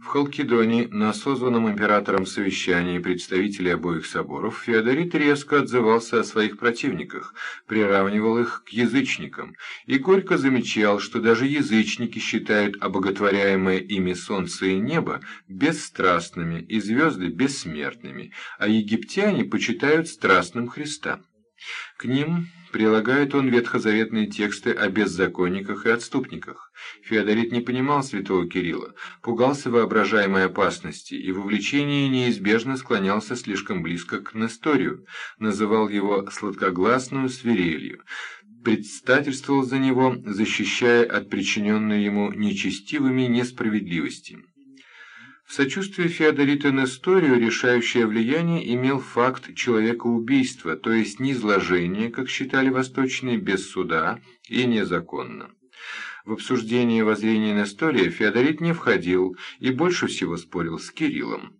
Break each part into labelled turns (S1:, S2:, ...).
S1: В Халкидоне на созванном императором совещании представителей обоих соборов Феодорит резко отзывался о своих противниках, приравнивал их к язычникам и горько замечал, что даже язычники считают обоготворяемое ими солнце и небо бесстрастными и звезды бессмертными, а египтяне почитают страстным Христа. К ним прилагает он ветхозаветные тексты о беззаконниках и отступниках. Феодорит не понимал святого Кирилла, пугался воображаемой опасности и в увлечении неизбежно склонялся слишком близко к Несторию, называл его сладкогласную свирелью, предстательствовал за него, защищая от причиненной ему нечестивыми несправедливости. В сочувствии Феодорита Несторию решающее влияние имел факт человекоубийства, то есть низложение, как считали восточные, без суда и незаконно. В обсуждение воззрения Нестория Феодорит не входил и больше всего спорил с Кириллом.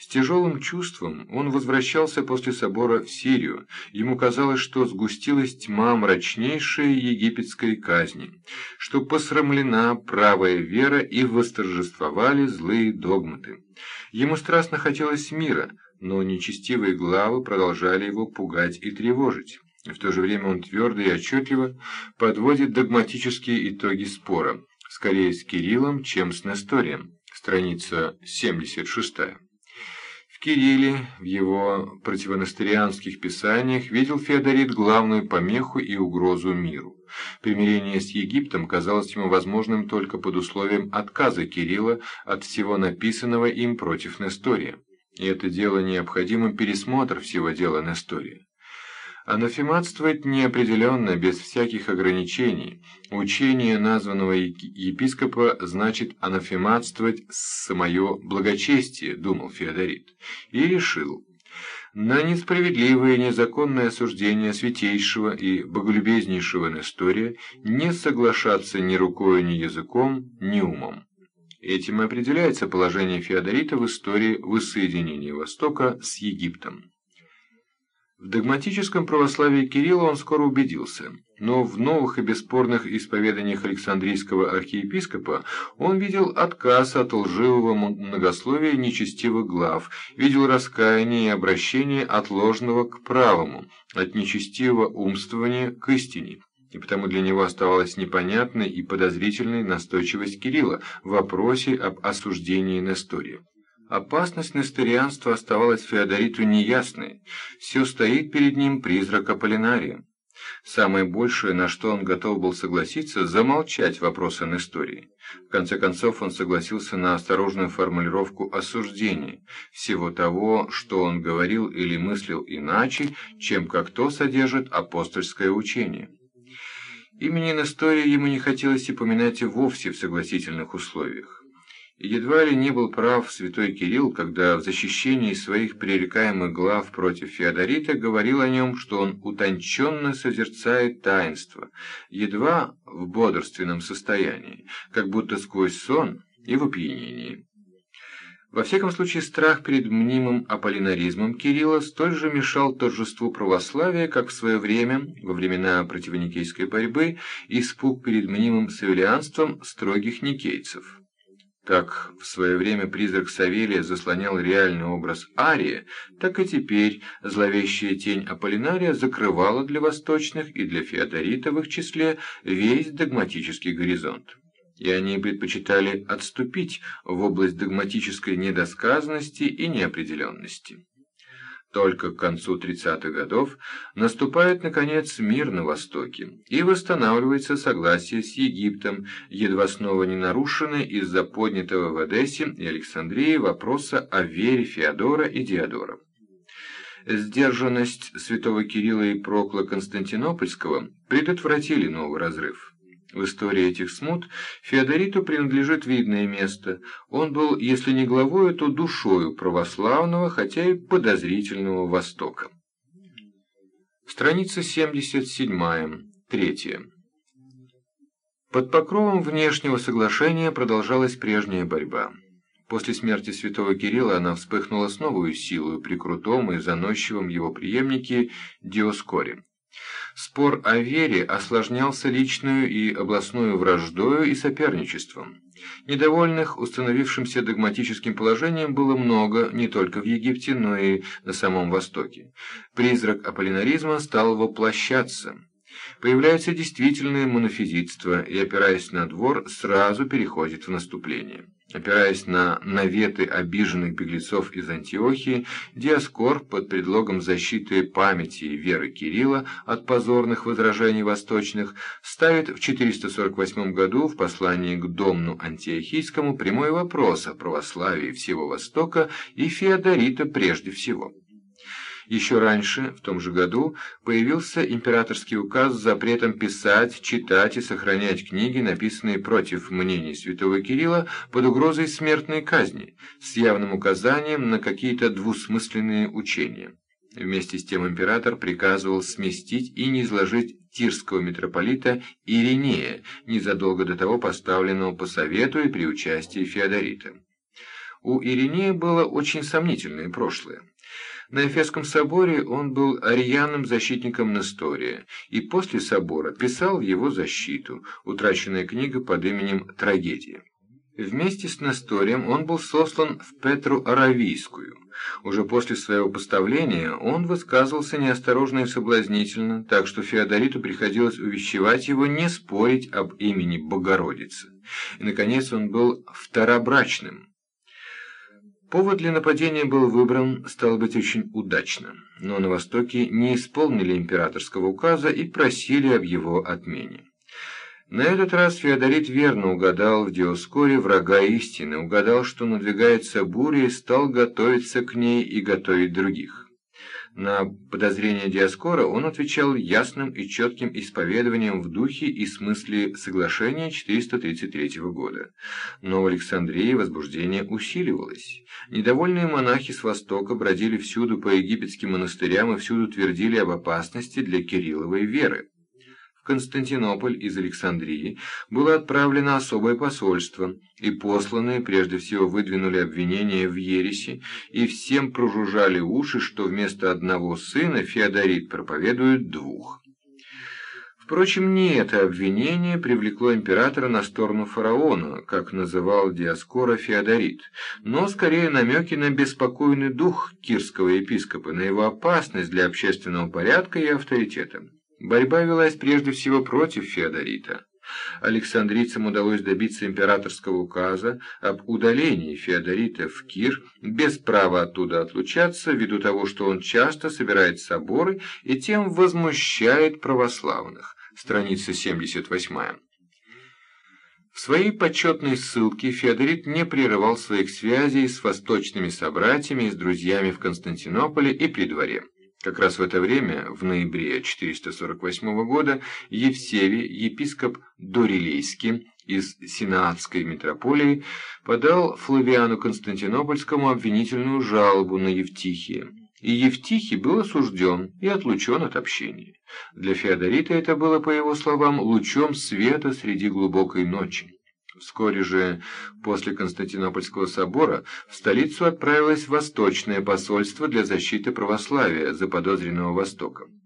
S1: С тяжелым чувством он возвращался после собора в Сирию. Ему казалось, что сгустилась тьма мрачнейшей египетской казни, что посрамлена правая вера и восторжествовали злые догматы. Ему страстно хотелось мира, но нечестивые главы продолжали его пугать и тревожить. В то же время он твердо и отчетливо подводит догматические итоги спора, скорее с Кириллом, чем с Несторием. Страница 76. Кирилле в его противонастерианских писаниях видел Феодорит главную помеху и угрозу миру. Примирение с Египтом казалось ему возможным только под условием отказа Кирилла от всего написанного им против Нестория. И это дело необходимым пересмотр всего дела Нестория. Анафематствовать неопределенно, без всяких ограничений. Учение названного епископа значит анафематствовать самое благочестие, думал Феодорит, и решил. На несправедливое незаконное осуждение святейшего и боголюбезнейшего Нестория не соглашаться ни рукой, ни языком, ни умом. Этим и определяется положение Феодорита в истории воссоединения Востока с Египтом. В догматическом православии Кирилла он скоро убедился, но в новых и бесспорных исповеданиях Александрийского архиепископа он видел отказ от лживого многословия нечестивых глав, видел раскаяние и обращение от ложного к правому, от нечестивого умствования к истине. И потому для него оставалась непонятной и подозрительной настойчивость Кирилла в вопросе об осуждении Нестория. Опасность несторианства оставалась Феодориту неясной. Все стоит перед ним призрак Аполлинария. Самое большее, на что он готов был согласиться, замолчать вопросы Нестории. В конце концов, он согласился на осторожную формулировку осуждения, всего того, что он говорил или мыслил иначе, чем как то содержит апостольское учение. Имени Нестория ему не хотелось упоминать и вовсе в согласительных условиях. Едва ли не был прав святой Кирилл, когда в защищении своих пререкаемых глав против Феодорита говорил о нем, что он утонченно созерцает таинство, едва в бодрственном состоянии, как будто сквозь сон и в опьянении. Во всяком случае, страх перед мнимым аполлинаризмом Кирилла столь же мешал торжеству православия, как в свое время, во времена противоникейской борьбы, испуг перед мнимым савелианством строгих никейцев. Как в свое время призрак Савелия заслонял реальный образ Ария, так и теперь зловещая тень Аполлинария закрывала для восточных и для феодорита в их числе весь догматический горизонт. И они предпочитали отступить в область догматической недосказанности и неопределенности. Только к концу 30-х годов наступает, наконец, мир на Востоке, и восстанавливается согласие с Египтом, едва снова не нарушенное из-за поднятого в Одессе и Александрии вопроса о вере Феодора и Диодора. Сдержанность святого Кирилла и Прокла Константинопольского предотвратили новый разрыв. В истории этих смут Феодориту принадлежит видное место. Он был, если не главою, то душою православного, хотя и подозрительного Востока. Страница 77, третья. Под покровом внешнего соглашения продолжалась прежняя борьба. После смерти святого Кирилла она вспыхнула с новой силой при крутом и заносчивом его преемнике Диоскоре. Спор о вере осложнялся личную и областную враждою и соперничеством. Недовольных установившимся догматическим положением было много не только в Египте, но и на самом Востоке. Призрак аполлинаризма стал воплощаться. Появляется действительное монофизитство и, опираясь на двор, сразу переходит в наступление. Опираясь на наветы обиженных беглецов из Антиохии, Диаскор под предлогом защиты памяти и веры Кирилла от позорных возражений восточных ставит в 448 году в послании к Домну Антиохийскому прямой вопрос о православии всего Востока и Феодорита прежде всего. Еще раньше, в том же году, появился императорский указ с запретом писать, читать и сохранять книги, написанные против мнений святого Кирилла под угрозой смертной казни, с явным указанием на какие-то двусмысленные учения. Вместе с тем император приказывал сместить и не изложить тирского митрополита Иринея, незадолго до того поставленного по совету и при участии Феодорита. У Иринея было очень сомнительное прошлое. На Эфесском соборе он был ариянным защитником Нестория, и после собора писал в его защиту, утраченная книга под именем «Трагедия». Вместе с Несторием он был сослан в Петру Аравийскую. Уже после своего поставления он высказывался неосторожно и соблазнительно, так что Феодориту приходилось увещевать его не спорить об имени Богородицы. И, наконец, он был второбрачным, Повод для нападения был выбран, стал быть, очень удачно, но на Востоке не исполнили императорского указа и просили об его отмене. На этот раз Феодорит верно угадал в Диоскоре врага истины, угадал, что надвигается буря и стал готовиться к ней и готовить других. На подозрение Диаскора он отвечал ясным и четким исповедованием в духе и смысле соглашения 433 года. Но в Александрии возбуждение усиливалось. Недовольные монахи с Востока бродили всюду по египетским монастырям и всюду твердили об опасности для Кирилловой веры. Константинополь из Александрии было отправлено особое посольство, и посланные прежде всего выдвинули обвинения в ереси, и всем прожужжали уши, что вместо одного сына Феодорит проповедует двух. Впрочем, не это обвинение привлекло императора на сторону фараона, как называл Диаскора Феодорит, но скорее намеки на беспокойный дух кирского епископа, на его опасность для общественного порядка и авторитета. Борьба велась прежде всего против Феодорита. Александрийцам удалось добиться императорского указа об удалении Феодорита в Кир без права оттуда отлучаться, ввиду того, что он часто собирает соборы и тем возмущает православных. Страница 78. В своей почетной ссылке Феодорит не прерывал своих связей с восточными собратьями и с друзьями в Константинополе и при дворе. Как раз в это время, в ноябре 448 года, Евсевий, епископ Дорилейский из Синаатской митрополии, подал Флавиану Константинопольскому обвинительную жалобу на Евтихия. И Евтихий был осужден и отлучен от общения. Для Феодорита это было, по его словам, лучом света среди глубокой ночи. Вскоре же, после Константинопольского собора, в столицу отправилось Восточное посольство для защиты православия, заподозренного Востоком.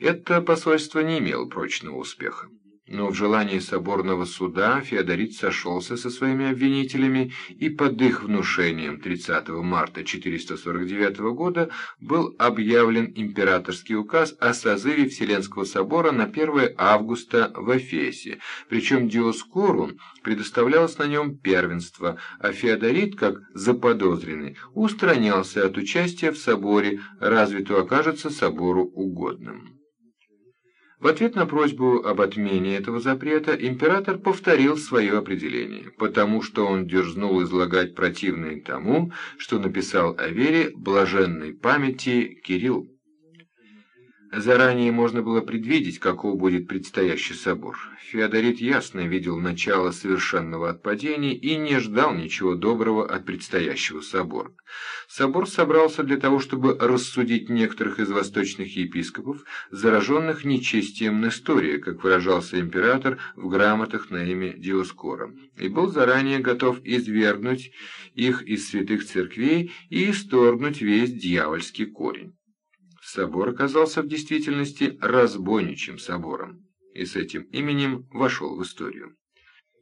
S1: Это посольство не имело прочного успеха но в желании соборного суда Феодорит сошелся со своими обвинителями и под их внушением 30 марта 449 года был объявлен императорский указ о созыве Вселенского собора на 1 августа в Эфесе, причем Диоскору предоставлялось на нем первенство, а Феодорит, как заподозренный, устранялся от участия в соборе, разве то окажется собору угодным. В ответ на просьбу об отмене этого запрета император повторил свое определение, потому что он дерзнул излагать противное тому, что написал о вере блаженной памяти Кирилл. Заранее можно было предвидеть, каков будет предстоящий собор. Феодорит ясно видел начало совершенного отпадения и не ждал ничего доброго от предстоящего собора. Собор собрался для того, чтобы рассудить некоторых из восточных епископов, зараженных нечестием Нестория, как выражался император в грамотах на имя Диоскора, и был заранее готов извергнуть их из святых церквей и исторгнуть весь дьявольский корень. Собор оказался в действительности разбойничьим собором, и с этим именем вошел в историю.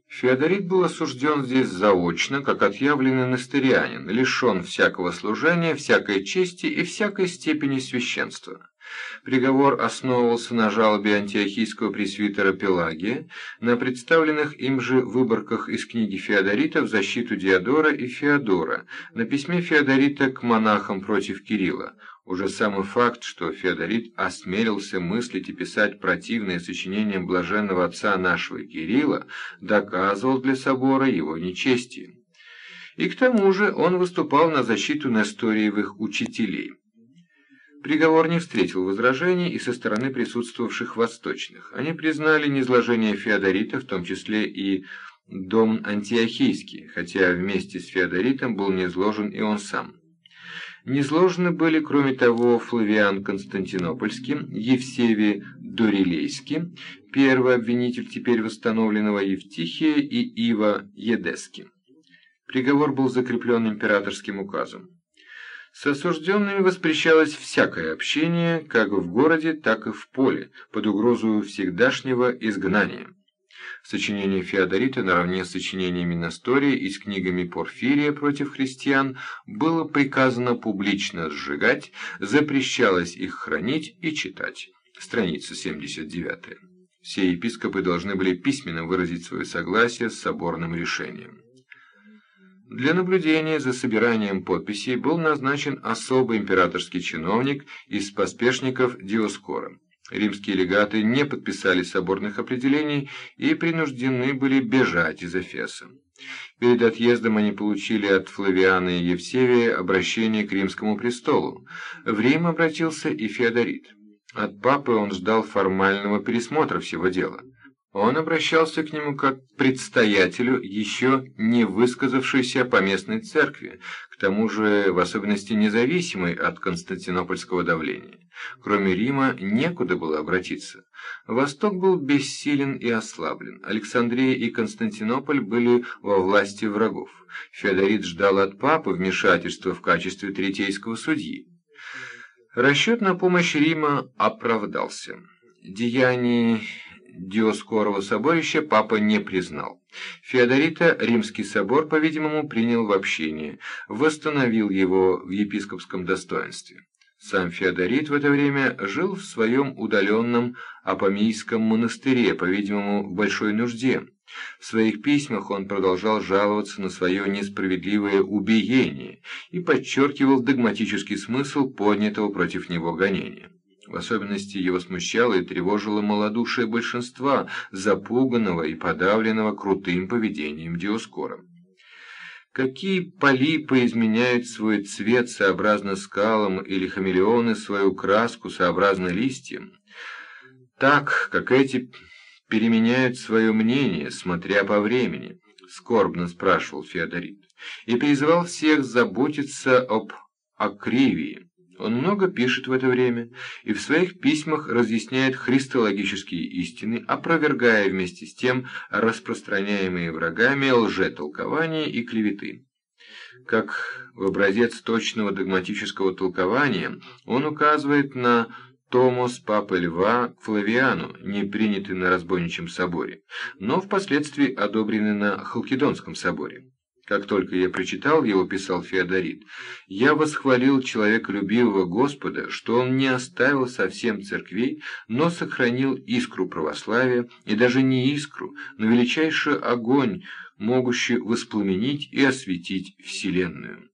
S1: Феодорит был осужден здесь заочно, как отъявленный настырянин, лишен всякого служения, всякой чести и всякой степени священства. Приговор основывался на жалобе антиохийского пресвитера Пелагия, на представленных им же выборках из книги Феодорита в защиту Диодора и Феодора, на письме Феодорита к монахам против Кирилла. Уже самый факт, что Феодорит осмелился мыслить и писать противные сочинения блаженного отца нашего Кирилла, доказывал для собора его нечестие. И к тому же он выступал на защиту Несториевых учителей. Приговор не встретил возражений и со стороны присутствовавших восточных. Они признали низложение Феодорита, в том числе и дом антиохийский, хотя вместе с Феодоритом был низложен и он сам. Низложены были, кроме того, Флавиан Константинопольский, Евсевий Дорилейский, первый обвинитель теперь восстановленного Евтихия и Ива Едески. Приговор был закреплен императорским указом. С осужденными воспрещалось всякое общение, как в городе, так и в поле, под угрозу всегдашнего изгнания. Сочинение Феодорита наравне с сочинениями Настория и с книгами Порфирия против христиан было приказано публично сжигать, запрещалось их хранить и читать. Страница 79. Все епископы должны были письменно выразить свое согласие с соборным решением. Для наблюдения за собиранием подписей был назначен особый императорский чиновник из поспешников Диоскора. Римские легаты не подписали соборных определений и принуждены были бежать из Эфеса. Перед отъездом они получили от Флавиана и Евсевия обращение к римскому престолу. В Рим обратился и Феодорит. От папы он ждал формального пересмотра всего дела. Он обращался к нему как к предстоятелю, еще не высказавшейся по местной церкви, к тому же в особенности независимой от константинопольского давления. Кроме Рима некуда было обратиться. Восток был бессилен и ослаблен. Александрия и Константинополь были во власти врагов. Феодорит ждал от папы вмешательства в качестве третейского судьи. Расчет на помощь Рима оправдался. Деяний Диоскорова соборища папа не признал. Феодорита Римский собор, по-видимому, принял в общение, восстановил его в епископском достоинстве. Сам Феодорит в это время жил в своем удаленном Апомийском монастыре, по-видимому, в большой нужде. В своих письмах он продолжал жаловаться на свое несправедливое убиение и подчеркивал догматический смысл поднятого против него гонения. В особенности его смущало и тревожило малодушие большинства, запуганного и подавленного крутым поведением Диоскора. Какие полипы изменяют свой цвет сообразно скалам или хамелеоны свою краску сообразно листьям? Так, как эти переменяют свое мнение, смотря по времени, скорбно спрашивал Феодорит, и призывал всех заботиться об акривии. Он много пишет в это время и в своих письмах разъясняет христологические истины, опровергая вместе с тем распространяемые врагами лжетолкования и клеветы. Как в образец точного догматического толкования он указывает на Томос Папы Льва к Флавиану, не принятый на разбойничьем соборе, но впоследствии одобренный на Халкидонском соборе. Как только я прочитал его, писал Феодорит, я восхвалил человеколюбивого Господа, что он не оставил совсем церквей, но сохранил искру православия, и даже не искру, но величайший огонь, могущий воспламенить и осветить Вселенную.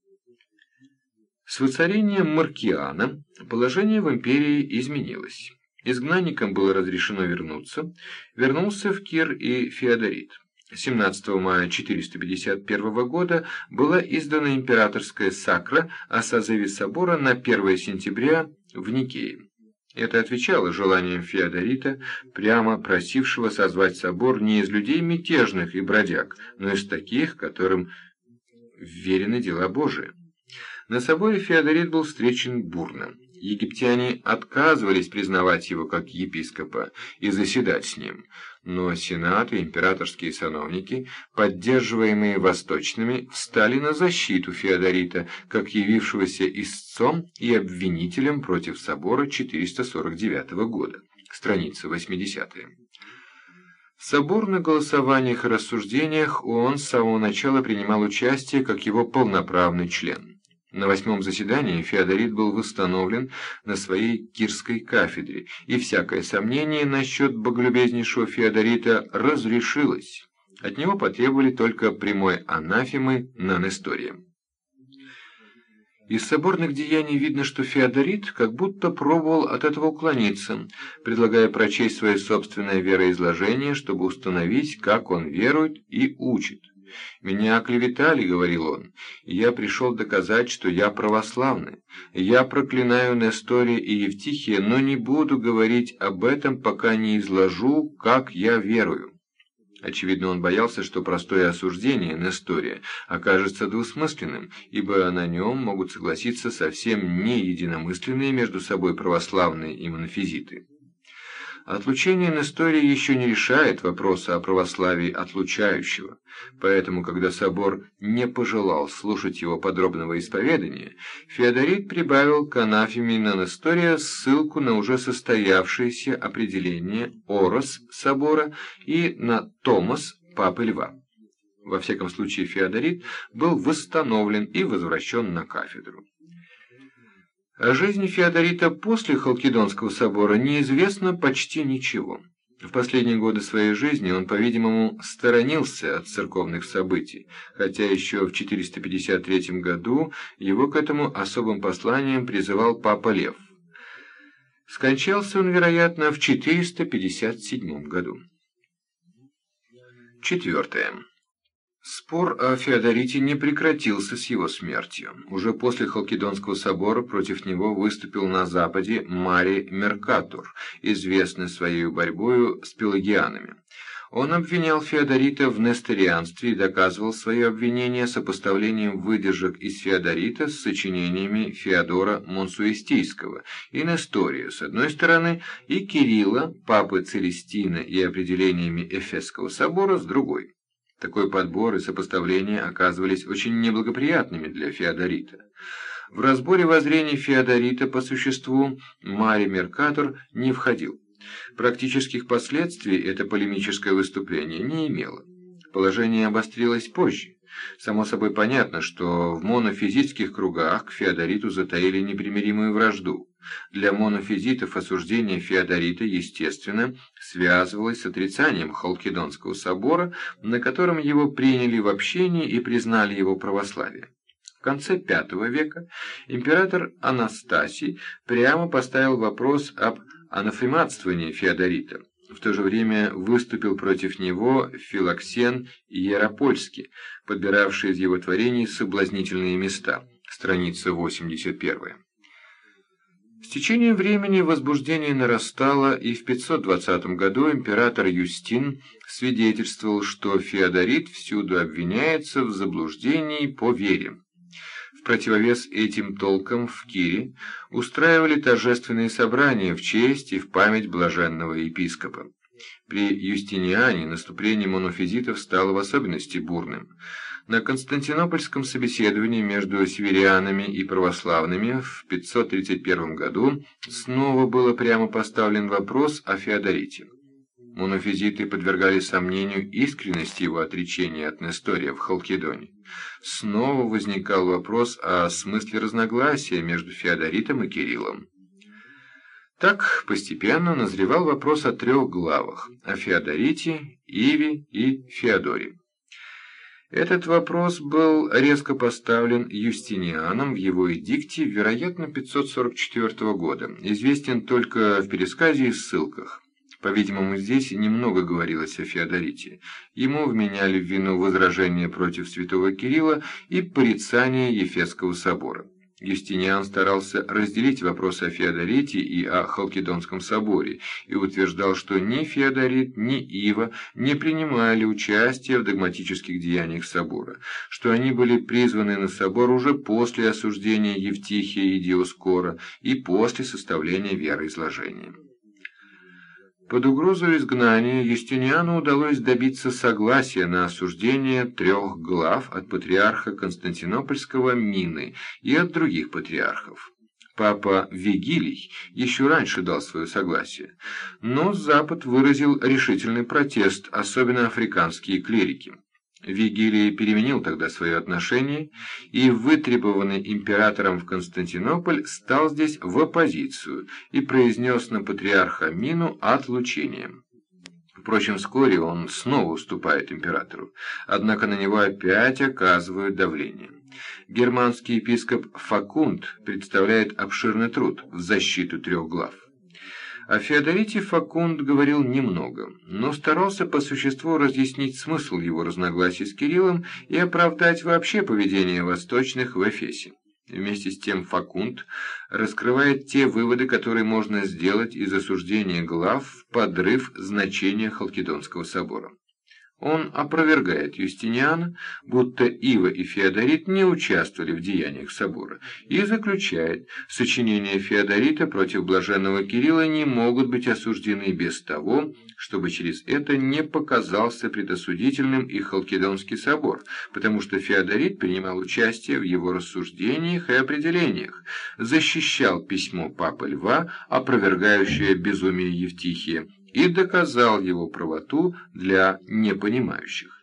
S1: С воцарением Маркиана положение в империи изменилось. Изгнанникам было разрешено вернуться, вернулся в Кир и Феодорит. 17 мая 451 года была издана императорская сакра о созыве собора на 1 сентября в Никее. Это отвечало желаниям Феодорита, прямо просившего созвать собор не из людей мятежных и бродяг, но из таких, которым верены дела Божии. На соборе Феодорит был встречен бурно. Египтяне отказывались признавать его как епископа и заседать с ним, но сенат и императорские сановники, поддерживаемые восточными, встали на защиту Феодорита, как явившегося истцом и обвинителем против собора 449 года. Страница 80 -я. В соборных голосованиях и рассуждениях он с самого начала принимал участие как его полноправный член. На восьмом заседании Феодорит был восстановлен на своей кирской кафедре, и всякое сомнение насчет боголюбезнейшего Феодорита разрешилось. От него потребовали только прямой анафемы на Нестория. Из соборных деяний видно, что Феодорит как будто пробовал от этого уклониться, предлагая прочесть свое собственное вероизложение, чтобы установить, как он верует и учит. «Меня оклеветали», — говорил он, — «и я пришел доказать, что я православный. Я проклинаю Нестория и Евтихия, но не буду говорить об этом, пока не изложу, как я верую». Очевидно, он боялся, что простое осуждение Нестория окажется двусмысленным, ибо на нем могут согласиться совсем не единомысленные между собой православные и монофизиты. Отлучение Нестория еще не решает вопроса о православии отлучающего, поэтому, когда собор не пожелал слушать его подробного исповедания, Феодорит прибавил к анафеме на Нестория ссылку на уже состоявшееся определение Орос собора и на Томас Папы Льва. Во всяком случае, Феодорит был восстановлен и возвращен на кафедру. О жизни Феодорита после Халкидонского собора неизвестно почти ничего. В последние годы своей жизни он, по-видимому, сторонился от церковных событий, хотя еще в 453 году его к этому особым посланием призывал Папа Лев. Скончался он, вероятно, в 457 году. Четвертое. Спор о Феодорите не прекратился с его смертью. Уже после Халкидонского собора против него выступил на Западе Марий Меркатур, известный своей борьбой с пелагианами. Он обвинял Феодорита в несторианстве и доказывал свое обвинение сопоставлением выдержек из Феодорита с сочинениями Феодора Монсуэстийского и Нестория с одной стороны и Кирилла, папы Целестина и определениями Эфесского собора с другой. Такой подбор и сопоставление оказывались очень неблагоприятными для Феодорита. В разборе воззрений Феодорита по существу Мари Меркатор не входил. Практических последствий это полемическое выступление не имело. Положение обострилось позже. Само собой понятно, что в монофизических кругах к Феодориту затаили непримиримую вражду. Для монофизитов осуждение Феодорита, естественно, связывалось с отрицанием Халкидонского собора, на котором его приняли в общении и признали его православие. В конце V века император Анастасий прямо поставил вопрос об анафематствовании Феодорита. В то же время выступил против него Филоксен Яропольский, подбиравшие из его творений соблазнительные места. Страница 81. С течением времени возбуждение нарастало, и в 520 году император Юстин свидетельствовал, что Феодорит всюду обвиняется в заблуждении по вере. Противовес этим толкам в Кире устраивали торжественные собрания в честь и в память блаженного епископа. При Юстиниане наступление монофизитов стало в особенности бурным. На Константинопольском собеседовании между северянами и православными в 531 году снова было прямо поставлен вопрос о Феодорите. Монофизиты подвергали сомнению искренности его отречения от Нестория в Халкидоне. Снова возникал вопрос о смысле разногласия между Феодоритом и Кириллом. Так постепенно назревал вопрос о трех главах – о Феодорите, Иве и Феодоре. Этот вопрос был резко поставлен Юстинианом в его эдикте, вероятно, 544 года, известен только в пересказе и ссылках. По-видимому, здесь немного говорилось о Феодорите. Ему вменяли в вину возражения против святого Кирилла и порицание Ефесского собора. Юстиниан старался разделить вопросы о Феодорите и о Халкидонском соборе и утверждал, что ни Феодорит, ни Ива не принимали участия в догматических деяниях собора, что они были призваны на собор уже после осуждения Евтихия и Диоскора и после составления вероизложения. Под угрозой изгнания Юстиниану удалось добиться согласия на осуждение трех глав от патриарха Константинопольского Мины и от других патриархов. Папа Вигилий еще раньше дал свое согласие, но Запад выразил решительный протест, особенно африканские клирики. Вигилий переменил тогда свое отношение и, вытребованный императором в Константинополь, стал здесь в оппозицию и произнес на патриарха Мину отлучение. Впрочем, вскоре он снова уступает императору, однако на него опять оказывают давление. Германский епископ Факунд представляет обширный труд в защиту трех глав. О Феодорите Факунд говорил немного, но старался по существу разъяснить смысл его разногласий с Кириллом и оправдать вообще поведение восточных в Эфесе. Вместе с тем Факунд раскрывает те выводы, которые можно сделать из осуждения глав в подрыв значения Халкидонского собора. Он опровергает Юстиниана, будто Ива и Феодорит не участвовали в деяниях собора, и заключает, сочинения Феодорита против блаженного Кирилла не могут быть осуждены без того, чтобы через это не показался предосудительным и Халкидонский собор, потому что Феодорит принимал участие в его рассуждениях и определениях, защищал письмо Папы Льва, опровергающее безумие Евтихия, и доказал его правоту для непонимающих.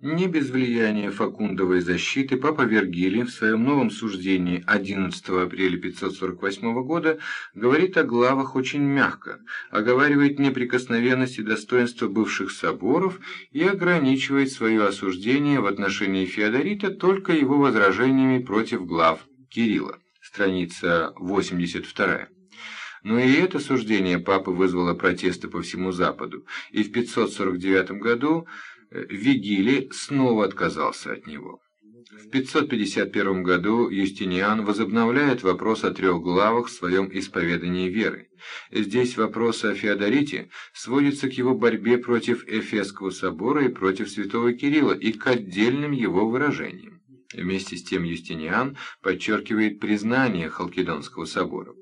S1: Не без влияния Факундовой защиты Папа Вергилий в своем новом суждении 11 апреля 548 года говорит о главах очень мягко, оговаривает неприкосновенность и достоинство бывших соборов и ограничивает свое осуждение в отношении Феодорита только его возражениями против глав Кирилла. Страница 82. Но и это суждение папы вызвало протесты по всему Западу, и в 549 году э, Вигили снова отказался от него. В 551 году Юстиниан возобновляет вопрос о трех главах в своем исповедании веры. Здесь вопрос о Феодорите сводится к его борьбе против Эфесского собора и против святого Кирилла и к отдельным его выражениям. Вместе с тем Юстиниан подчеркивает признание Халкидонского собора.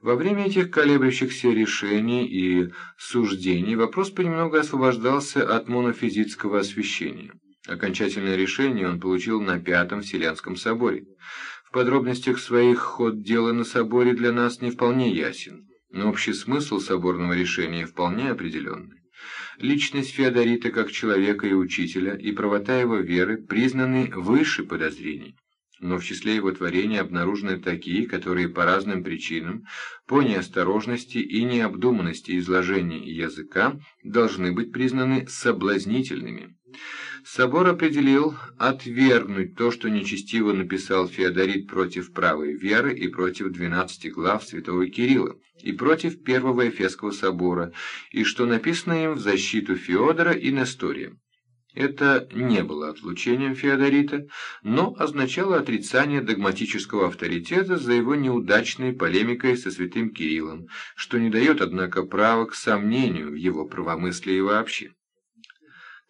S1: Во время этих колеблющихся решений и суждений вопрос понемногу освобождался от монофизитского освещения. Окончательное решение он получил на Пятом Вселенском соборе. В подробностях своих ход дела на соборе для нас не вполне ясен, но общий смысл соборного решения вполне определенный. Личность Феодорита как человека и учителя и правота его веры признаны выше подозрений но в числе его творений обнаружены такие, которые по разным причинам, по неосторожности и необдуманности изложения языка, должны быть признаны соблазнительными. Собор определил отвергнуть то, что нечестиво написал Феодорит против правой веры и против двенадцати глав святого Кирилла, и против Первого Эфесского собора, и что написано им в защиту Феодора и Нестория. Это не было отлучением Феодорита, но означало отрицание догматического авторитета за его неудачной полемикой со святым Кириллом, что не дает, однако, права к сомнению в его правомыслии вообще.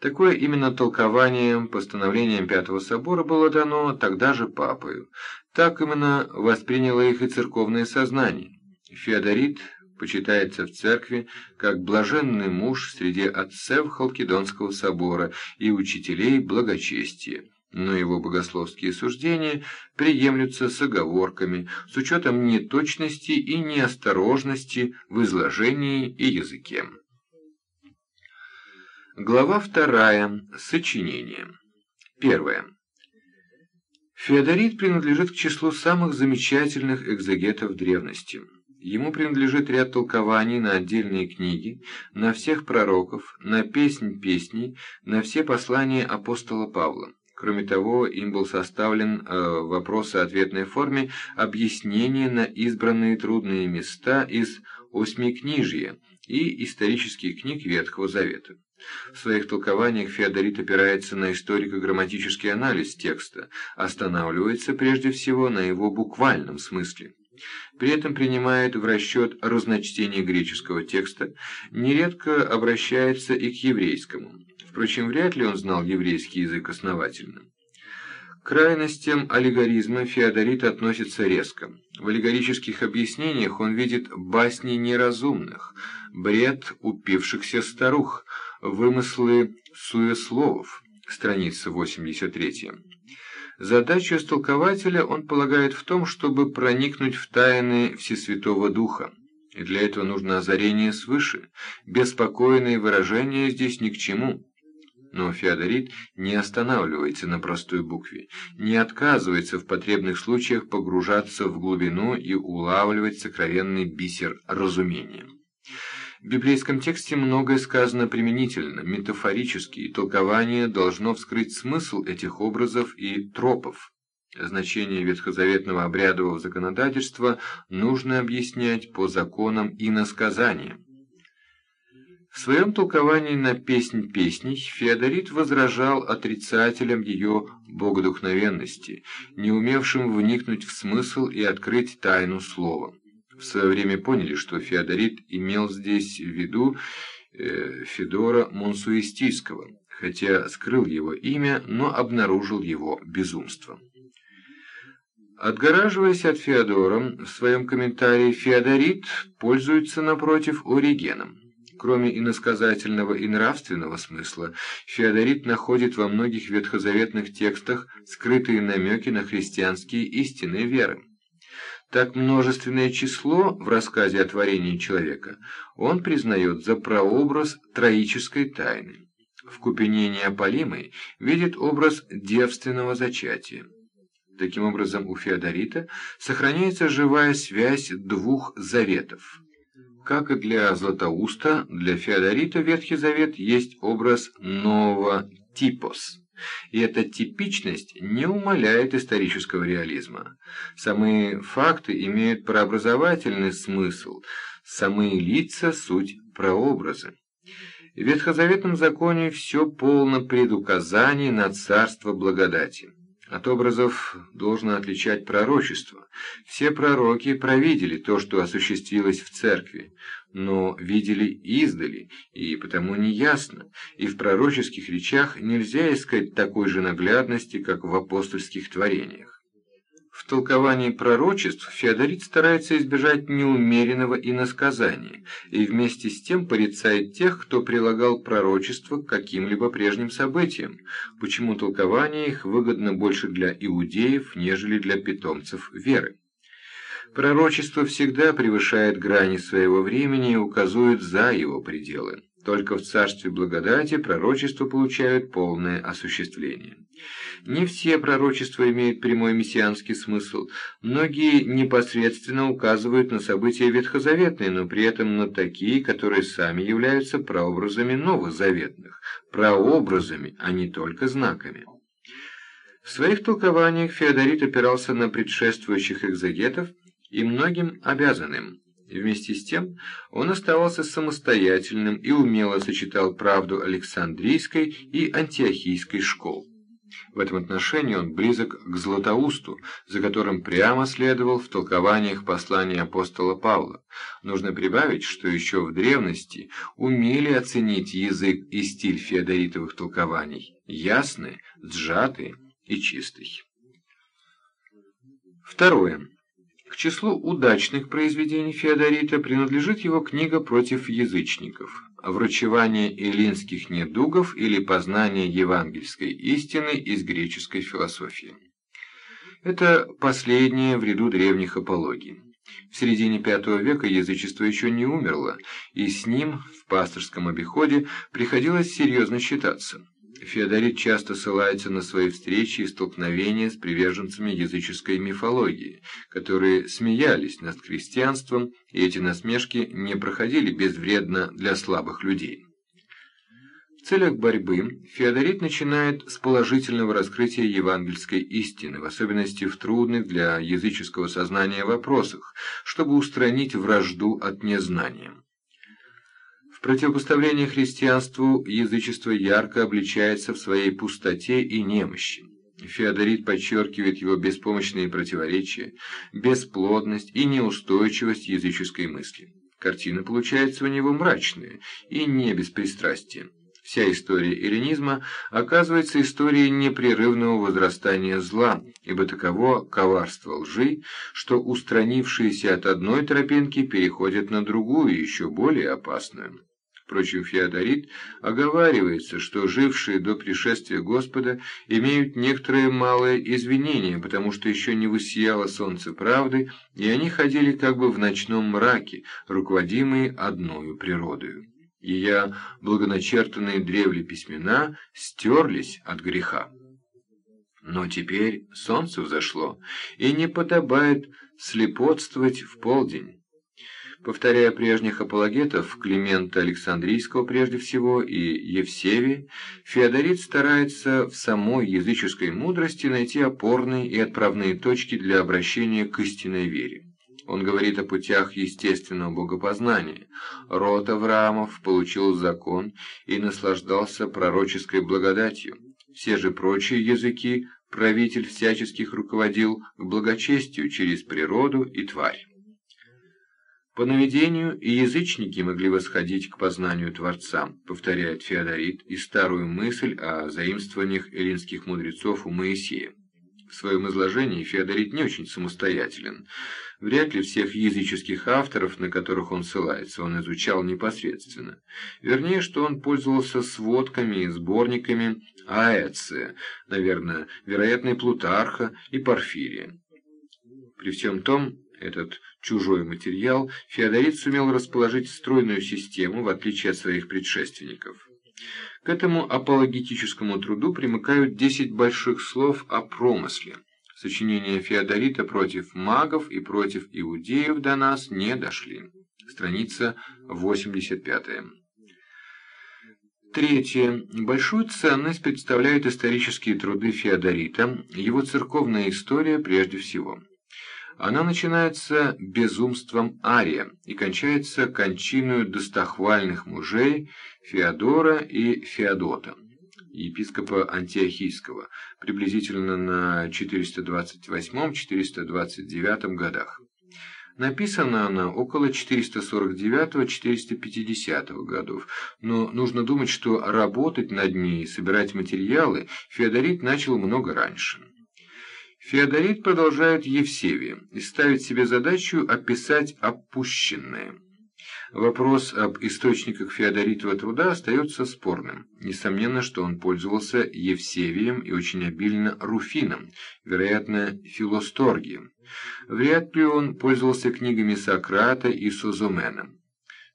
S1: Такое именно толкование постановлением Пятого Собора было дано тогда же Папою. Так именно восприняло их и церковное сознание. Феодорит почитается в церкви как блаженный муж среди отцев Халкидонского собора и учителей благочестия, но его богословские суждения приемлются с оговорками, с учетом неточности и неосторожности в изложении и языке. Глава вторая. Сочинение. Первое. Феодорит принадлежит к числу самых замечательных экзегетов древности. Ему принадлежит ряд толкований на отдельные книги, на всех пророков, на песнь песней, на все послания апостола Павла. Кроме того, им был составлен э, в вопросо-ответной форме объяснение на избранные трудные места из Осьмикнижия и исторических книг Ветхого Завета. В своих толкованиях Феодорит опирается на историко-грамматический анализ текста, останавливается прежде всего на его буквальном смысле. При этом принимает в расчет разночтение греческого текста, нередко обращается и к еврейскому. Впрочем, вряд ли он знал еврейский язык основательно. К крайностям аллегоризма Феодорит относится резко. В аллегорических объяснениях он видит басни неразумных, бред упившихся старух, вымыслы суесловов, страница 83. Задачу истолкователя он полагает в том, чтобы проникнуть в тайны Всесвятого Духа. И для этого нужно озарение свыше. Беспокойные выражения здесь ни к чему. Но Феодорит не останавливается на простой букве, не отказывается в потребных случаях погружаться в глубину и улавливать сокровенный бисер разумения. В библейском тексте многое сказано применительно, метафорически, и толкование должно вскрыть смысл этих образов и тропов. Значение ветхозаветного обрядового законодательства нужно объяснять по законам и насказаниям. В своем толковании на «Песнь песней» Феодорит возражал отрицателям ее богодухновенности, не умевшим вникнуть в смысл и открыть тайну слова в свое время поняли, что Феодорит имел здесь в виду э, Федора Монсуистийского, хотя скрыл его имя, но обнаружил его безумство. Отгораживаясь от Феодора, в своем комментарии Феодорит пользуется, напротив, Оригеном. Кроме иносказательного и нравственного смысла, Феодорит находит во многих ветхозаветных текстах скрытые намеки на христианские истины веры. Так множественное число в рассказе о творении человека он признает за прообраз троической тайны. В купине неопалимой видит образ девственного зачатия. Таким образом, у Феодорита сохраняется живая связь двух заветов. Как и для Златоуста, для Феодорита Ветхий Завет есть образ нового типос. И эта типичность не умаляет исторического реализма. Самые факты имеют прообразовательный смысл, самые лица – суть прообразы. В Ветхозаветном законе все полно предуказаний на царство благодати. От образов должно отличать пророчество. Все пророки провидели то, что осуществилось в церкви, но видели издали, и потому неясно, и в пророческих речах нельзя искать такой же наглядности, как в апостольских творениях. В толковании пророчеств Феодорит старается избежать неумеренного иносказания и вместе с тем порицает тех, кто прилагал пророчество к каким-либо прежним событиям, почему толкование их выгодно больше для иудеев, нежели для питомцев веры. Пророчество всегда превышает грани своего времени и указывает за его пределы. Только в царстве благодати пророчества получают полное осуществление. Не все пророчества имеют прямой мессианский смысл. Многие непосредственно указывают на события ветхозаветные, но при этом на такие, которые сами являются прообразами новозаветных. Прообразами, а не только знаками. В своих толкованиях Феодорит опирался на предшествующих экзегетов и многим обязанным. Вместе с тем он оставался самостоятельным и умело сочетал правду Александрийской и Антиохийской школ. В этом отношении он близок к Златоусту, за которым прямо следовал в толкованиях послания апостола Павла. Нужно прибавить, что еще в древности умели оценить язык и стиль феодоритовых толкований, ясный, сжатый и чистый. Второе. К числу удачных произведений Феодорита принадлежит его книга «Против язычников» «Врачевание эллинских недугов» или «Познание евангельской истины из греческой философии». Это последнее в ряду древних апологий. В середине V века язычество еще не умерло, и с ним в пасторском обиходе приходилось серьезно считаться. Феодорит часто ссылается на свои встречи и столкновения с приверженцами языческой мифологии, которые смеялись над христианством, и эти насмешки не проходили безвредно для слабых людей. В целях борьбы Феодорит начинает с положительного раскрытия евангельской истины, в особенности в трудных для языческого сознания вопросах, чтобы устранить вражду от незнания. В противопоставлении христианству язычество ярко обличается в своей пустоте и немощи. Феодорит подчеркивает его беспомощные противоречия, бесплодность и неустойчивость языческой мысли. Картина получается у него мрачная и не без пристрастия. Вся история эллинизма оказывается историей непрерывного возрастания зла, ибо таково коварство лжи, что устранившиеся от одной тропинки переходят на другую, еще более опасную. Впрочем, Феодорит оговаривается, что жившие до пришествия Господа имеют некоторое малое извинение, потому что еще не высияло солнце правды, и они ходили как бы в ночном мраке, руководимые одною природою. Ее благоначертанные древли письмена стерлись от греха. Но теперь солнце взошло, и не подобает слепотствовать в полдень повторяя прежних апологетов, Климента Александрийского прежде всего и Евсевия, Феодорит старается в самой языческой мудрости найти опорные и отправные точки для обращения к истинной вере. Он говорит о путях естественного богопознания. Род Авраамов получил закон и наслаждался пророческой благодатью. Все же прочие языки правитель всяческих руководил к благочестию через природу и тварь. По наведению и язычники могли восходить к познанию Творца, повторяет Феодорит и старую мысль о заимствованиях эллинских мудрецов у Моисея. В своем изложении Феодорит не очень самостоятелен. Вряд ли всех языческих авторов, на которых он ссылается, он изучал непосредственно. Вернее, что он пользовался сводками и сборниками Аэция, наверное, вероятно, Плутарха и Порфирия. При всем том, этот чужой материал, Феодорит сумел расположить стройную систему, в отличие от своих предшественников. К этому апологетическому труду примыкают десять больших слов о промысле. Сочинения Феодорита против магов и против иудеев до нас не дошли. Страница 85. Третье. Большую ценность представляют исторические труды Феодорита, его церковная история прежде всего. Она начинается безумством Ария и кончается кончиной достохвальных мужей Феодора и Феодота, епископа Антиохийского, приблизительно на 428-429 годах. Написана она около 449-450 годов, но нужно думать, что работать над ней и собирать материалы Феодорит начал много раньше. Феодорит продолжает Евсевия и ставит себе задачу описать опущенное. Вопрос об источниках Феодоритова труда остается спорным. Несомненно, что он пользовался Евсевием и очень обильно Руфином, вероятно, Филосторгием. Вряд ли он пользовался книгами Сократа и Созумена.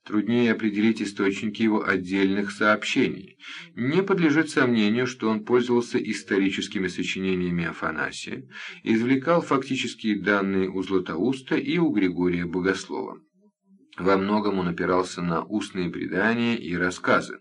S1: Труднее определить источники его отдельных сообщений. Не подлежит сомнению, что он пользовался историческими сочинениями Афанасия, извлекал фактические данные у Златоуста и у Григория Богослова. Во многом он опирался на устные предания и рассказы.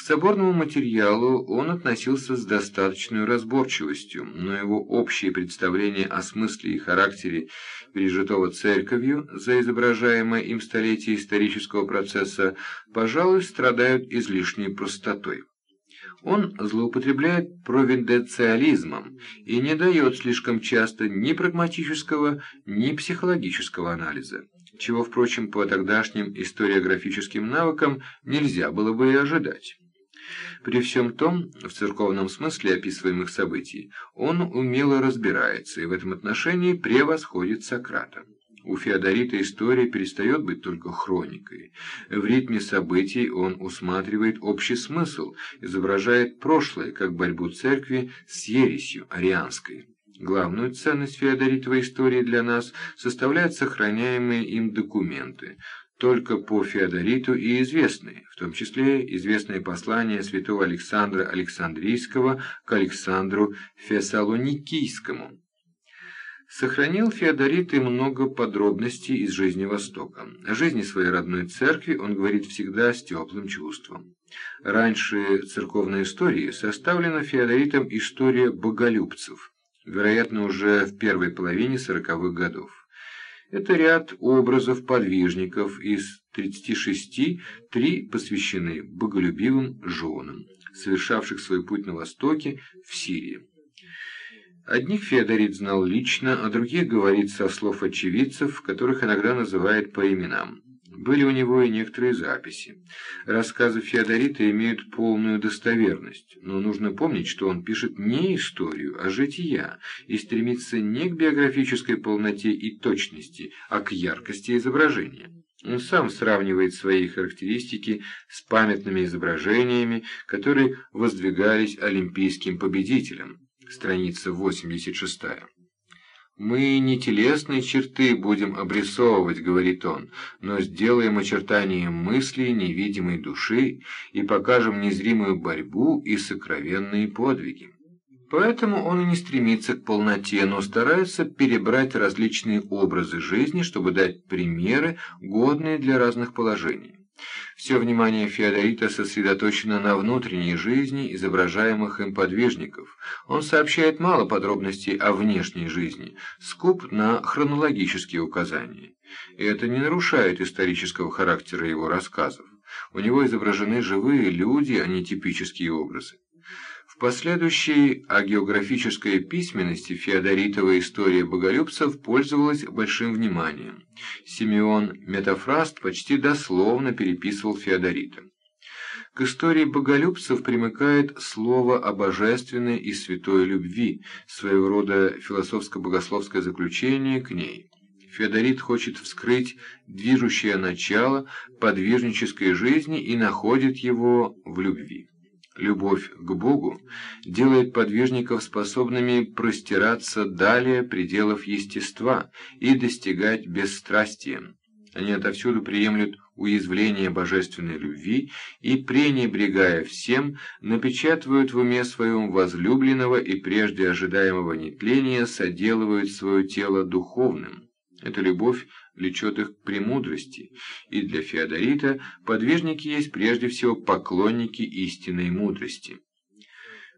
S1: К соборному материалу он относился с достаточной разборчивостью, но его общее представление о смысле и характере пережитого церковью за изображаемое им столетие исторического процесса, пожалуй, страдают излишней простотой. Он злоупотребляет провиденциализмом и не дает слишком часто ни прагматического, ни психологического анализа, чего, впрочем, по тогдашним историографическим навыкам нельзя было бы и ожидать. При всем том, в церковном смысле описываемых событий, он умело разбирается и в этом отношении превосходит Сократа. У Феодорита история перестает быть только хроникой. В ритме событий он усматривает общий смысл, изображает прошлое, как борьбу церкви с ересью арианской. Главную ценность Феодоритовой истории для нас составляют сохраняемые им документы, только по Феодориту и известны, в том числе известное послание святого Александра Александрийского к Александру Фессалоникийскому. Сохранил Феодорит и много подробностей из жизни Востока. О жизни своей родной церкви он говорит всегда с теплым чувством. Раньше церковной истории составлена Феодоритом история боголюбцев, вероятно, уже в первой половине сороковых годов. Это ряд образов подвижников, из 36 три посвящены боголюбивым женам, совершавших свой путь на востоке в Сирии. Одних Феодорит знал лично, а других говорит со слов очевидцев, которых иногда называет по именам. Были у него и некоторые записи. Рассказы Феодорита имеют полную достоверность, но нужно помнить, что он пишет не историю, а жития, и стремится не к биографической полноте и точности, а к яркости изображения. Он сам сравнивает свои характеристики с памятными изображениями, которые воздвигались олимпийским победителем. Страница 86. «Мы не телесные черты будем обрисовывать, — говорит он, — но сделаем очертания мысли невидимой души и покажем незримую борьбу и сокровенные подвиги». Поэтому он и не стремится к полноте, но старается перебрать различные образы жизни, чтобы дать примеры, годные для разных положений. Все внимание Феодорита сосредоточено на внутренней жизни изображаемых им подвижников. Он сообщает мало подробностей о внешней жизни, скуп на хронологические указания. И это не нарушает исторического характера его рассказов. У него изображены живые люди, а не типические образы последующей агеографической письменности Феодоритова история боголюбцев пользовалась большим вниманием. Симеон Метафраст почти дословно переписывал Феодорита. К истории боголюбцев примыкает слово о божественной и святой любви, своего рода философско-богословское заключение к ней. Феодорит хочет вскрыть движущее начало подвижнической жизни и находит его в любви. Любовь к Богу делает подвижников способными простираться далее пределов естества и достигать бесстрастия. Они отовсюду приемлют уязвление божественной любви и, пренебрегая всем, напечатывают в уме своем возлюбленного и прежде ожидаемого нетления соделывают свое тело духовным. Эта любовь влечет их к премудрости, и для Феодорита подвижники есть прежде всего поклонники истинной мудрости.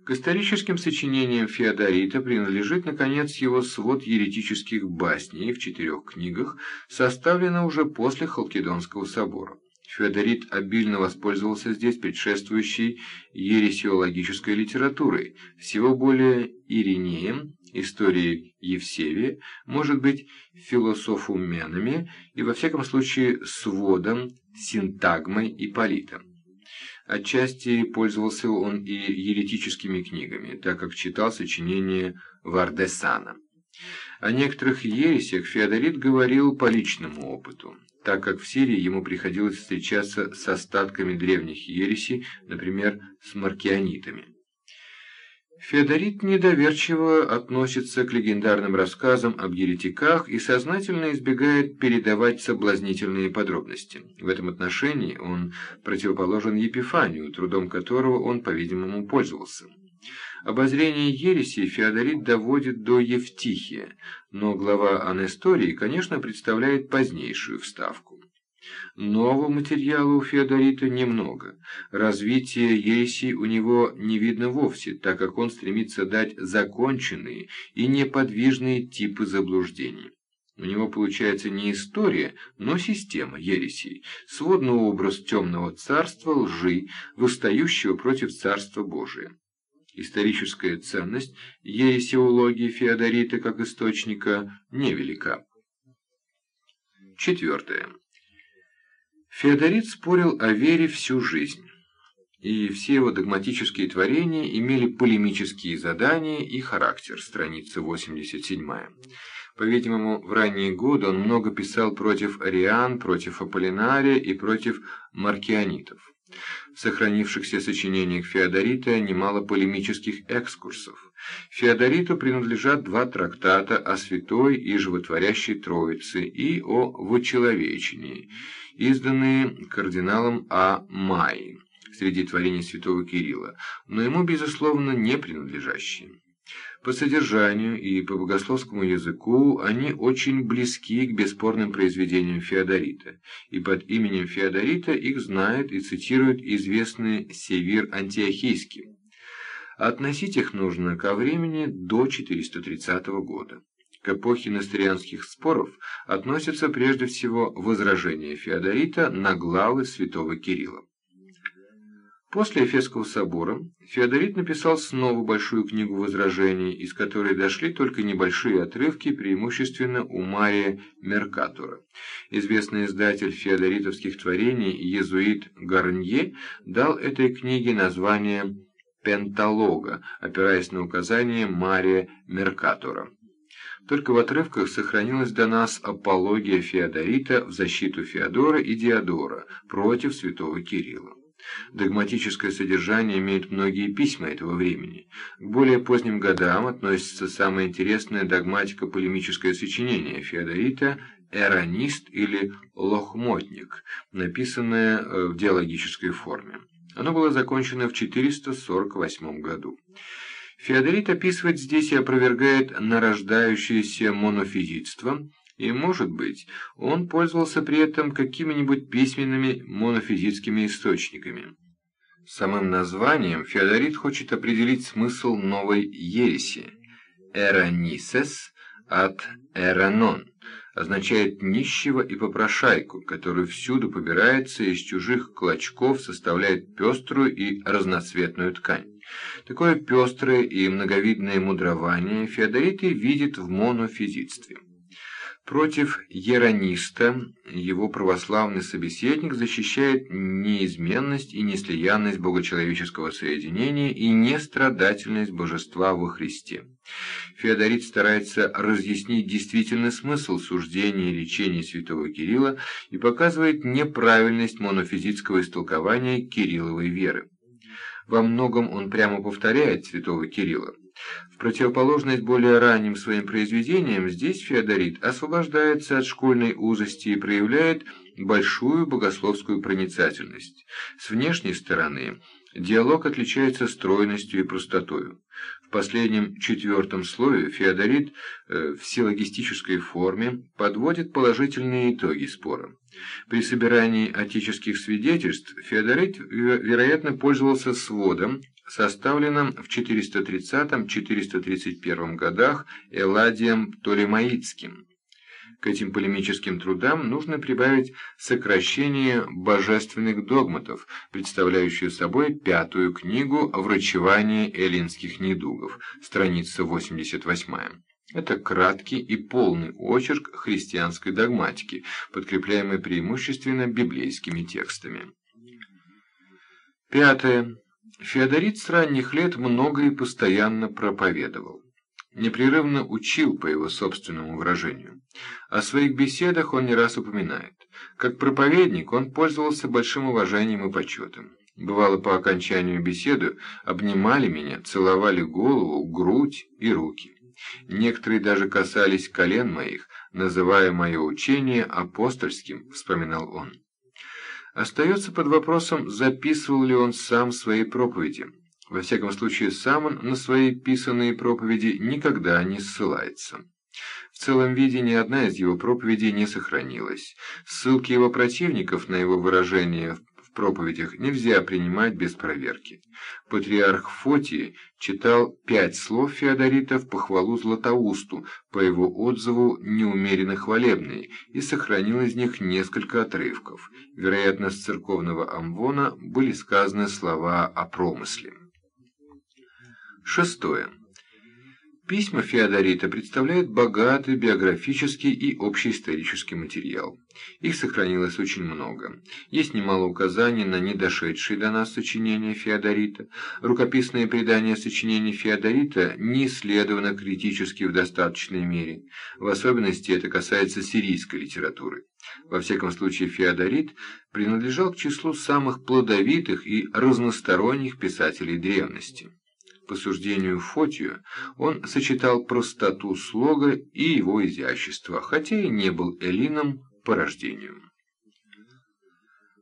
S1: К историческим сочинениям Феодорита принадлежит, наконец, его свод еретических басней в четырех книгах, составленный уже после Халкидонского собора. Феодорит обильно воспользовался здесь предшествующей ересиологической литературой, всего более Иринеем, историей Евсевия, может быть, философуменами и, во всяком случае, сводом, синтагмой Ипполита. Отчасти пользовался он и еретическими книгами, так как читал сочинения Вардесана. О некоторых ересях Феодорит говорил по личному опыту, так как в Сирии ему приходилось встречаться с остатками древних ересей, например, с маркианитами. Феодорит недоверчиво относится к легендарным рассказам об еретиках и сознательно избегает передавать соблазнительные подробности. В этом отношении он противоположен Епифанию, трудом которого он, по-видимому, пользовался. Обозрение ереси Феодорит доводит до Евтихия, но глава о Нестории, конечно, представляет позднейшую вставку. Нового материала у Феодорита немного. Развитие ереси у него не видно вовсе, так как он стремится дать законченные и неподвижные типы заблуждений. У него получается не история, но система ересей, сводный образ темного царства лжи, восстающего против царства Божия. Историческая ценность ересиологии Феодорита как источника невелика. Четвертое. Феодорит спорил о вере всю жизнь, и все его догматические творения имели полемические задания и характер, страница 87 По-видимому, в ранние годы он много писал против ариан, против Аполлинария и против маркианитов. В сохранившихся сочинениях Феодорита немало полемических экскурсов. Феодориту принадлежат два трактата о святой и животворящей Троице и о вочеловечении – изданные кардиналом А. Майи среди творений святого Кирилла, но ему, безусловно, не принадлежащие. По содержанию и по богословскому языку они очень близки к бесспорным произведениям Феодорита, и под именем Феодорита их знает и цитирует известный Севир Антиохийский. Относить их нужно ко времени до 430 года. К эпохе настырианских споров относятся прежде всего возражения Феодорита на главы святого Кирилла. После Эфесского собора Феодорит написал снова большую книгу возражений, из которой дошли только небольшие отрывки, преимущественно у Мария Меркатора. Известный издатель феодоритовских творений, иезуит Гарнье, дал этой книге название «Пенталога», опираясь на указания Мария Меркатора. Только в отрывках сохранилась до нас апология Феодорита в защиту Феодора и Диодора против святого Кирилла. Догматическое содержание имеет многие письма этого времени. К более поздним годам относится самое интересное догматико-полемическое сочинение Феодорита «Эронист» или «Лохмотник», написанное э, в диалогической форме. Оно было закончено в 448 году. Феодорит описывает здесь и опровергает нарождающееся монофизитство – и, может быть, он пользовался при этом какими-нибудь письменными монофизитскими источниками. Самым названием Феодорит хочет определить смысл новой ереси. «Эранисес» от «эранон» означает нищего и попрошайку, который всюду побирается из чужих клочков, составляет пеструю и разноцветную ткань. Такое пестрое и многовидное мудрование Феодорит видит в монофизитстве. Против Ерониста его православный собеседник защищает неизменность и неслиянность богочеловеческого соединения и нестрадательность божества во Христе. Феодорит старается разъяснить действительный смысл суждения и лечения святого Кирилла и показывает неправильность монофизитского истолкования Кирилловой веры. Во многом он прямо повторяет святого Кирилла. В противоположность более ранним своим произведениям, здесь Феодорит освобождается от школьной узости и проявляет большую богословскую проницательность. С внешней стороны диалог отличается стройностью и простотою. Последнем четвертом слове Феодорит э, в силлогистической форме подводит положительные итоги спора. При собирании отеческих свидетельств Феодорит, вероятно, пользовался сводом, составленном в 430-431 годах Эладием Толемаицким. К этим полемическим трудам нужно прибавить сокращение божественных догматов, представляющее собой пятую книгу «Врачевание эллинских недугов», страница 88. Это краткий и полный очерк христианской догматики, подкрепляемый преимущественно библейскими текстами. Пятое. Феодорит с ранних лет много и постоянно проповедовал. Непрерывно учил, по его собственному выражению. О своих беседах он не раз упоминает. Как проповедник он пользовался большим уважением и почетом. Бывало, по окончанию беседы обнимали меня, целовали голову, грудь и руки. Некоторые даже касались колен моих, называя мое учение апостольским, вспоминал он. Остается под вопросом, записывал ли он сам свои проповеди. Во всяком случае, сам он на свои писанные проповеди никогда не ссылается. В целом виде ни одна из его проповедей не сохранилась. Ссылки его противников на его выражения в проповедях нельзя принимать без проверки. Патриарх Фотий читал пять слов Феодорита в похвалу Златоусту, по его отзыву неумеренно хвалебные, и сохранил из них несколько отрывков. Вероятно, с церковного амвона были сказаны слова о промысле. Шестое. Письма Феодорита представляют богатый биографический и общеисторический материал. Их сохранилось очень много. Есть немало указаний на недошедшие до нас сочинения Феодорита. Рукописное предание сочинений Феодорита не исследовано критически в достаточной мере. В особенности это касается сирийской литературы. Во всяком случае, Феодорит принадлежал к числу самых плодовитых и разносторонних писателей древности по суждению Фотию, он сочетал простоту слога и его изящество, хотя и не был эллином по рождению.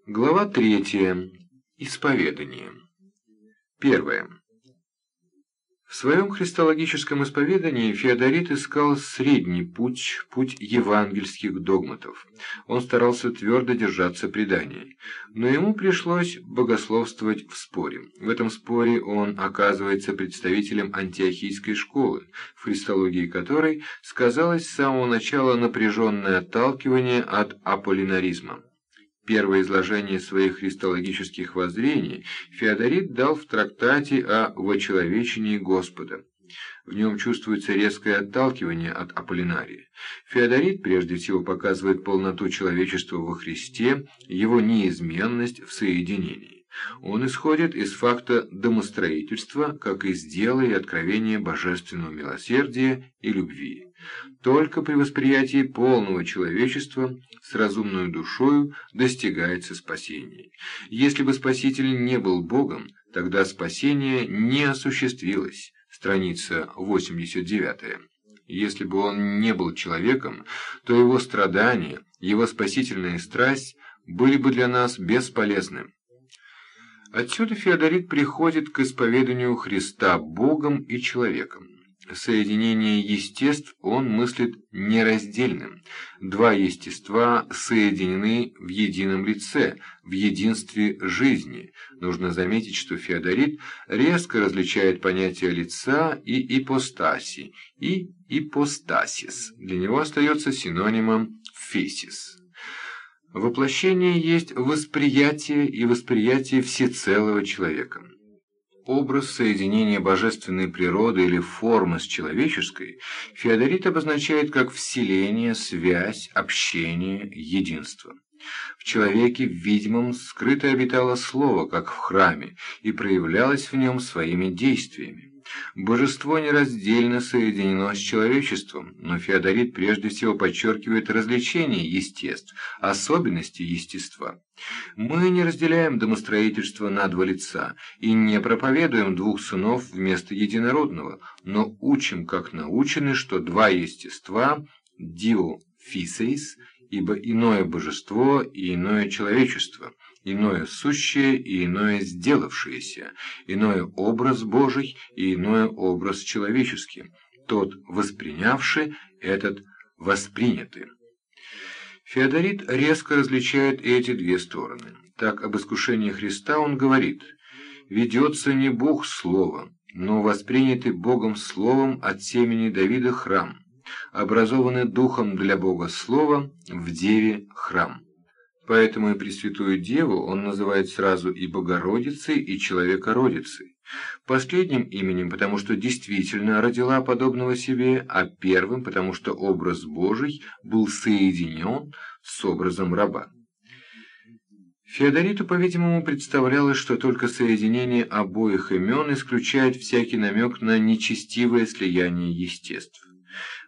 S1: Глава третья. Исповедание. Первое. В своем христологическом исповедании Феодорит искал средний путь, путь евангельских догматов. Он старался твердо держаться преданий. Но ему пришлось богословствовать в споре. В этом споре он оказывается представителем антиохийской школы, в христологии которой сказалось с самого начала напряженное отталкивание от аполлинаризма. Первое изложение своих христологических воззрений Феодорит дал в трактате о вочеловечении Господа. В нем чувствуется резкое отталкивание от Аполлинария. Феодорит прежде всего показывает полноту человечества во Христе, его неизменность в соединении. Он исходит из факта домостроительства, как из дела и откровения божественного милосердия и любви. Только при восприятии полного человечества с разумной душою достигается спасение. Если бы Спаситель не был Богом, тогда спасение не осуществилось. Страница 89. Если бы он не был человеком, то его страдания, его спасительная страсть были бы для нас бесполезны. Отсюда Феодорит приходит к исповеданию Христа Богом и человеком соединение естеств он мыслит нераздельным. Два естества соединены в едином лице, в единстве жизни. Нужно заметить, что Феодорит резко различает понятия лица и ипостаси, и ипостасис. Для него остается синонимом фесис. Воплощение есть восприятие и восприятие всецелого человека. Образ соединения божественной природы или формы с человеческой Феодорит обозначает как вселение, связь, общение, единство. В человеке, видимом, скрыто обитало слово, как в храме, и проявлялось в нем своими действиями. Божество нераздельно соединено с человечеством, но Феодорит прежде всего подчеркивает различение естеств, особенности естества. Мы не разделяем домостроительство на два лица и не проповедуем двух сынов вместо единородного, но учим, как научены, что два естества – дио фисейс, ибо иное божество и иное человечество – иное сущее и иное сделавшееся, иное образ Божий и иное образ человеческий, тот воспринявший, этот воспринятый. Феодорит резко различает эти две стороны. Так об искушении Христа он говорит «Ведется не Бог Словом, но воспринятый Богом Словом от семени Давида храм, образованный Духом для Бога Слова в Деве храм». Поэтому и Пресвятую Деву он называет сразу и Богородицей, и Человекородицей. Последним именем, потому что действительно родила подобного себе, а первым, потому что образ Божий был соединен с образом раба. Феодориту, по-видимому, представлялось, что только соединение обоих имен исключает всякий намек на нечестивое слияние естеств.